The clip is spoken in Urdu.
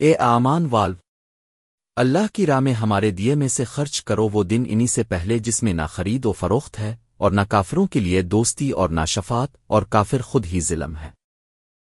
اے آمان والو، اللہ کی راہ میں ہمارے دیے میں سے خرچ کرو وہ دن انہی سے پہلے جس میں نہ خرید و فروخت ہے اور نہ کافروں کے لیے دوستی اور نہ شفات اور کافر خود ہی ظلم ہے۔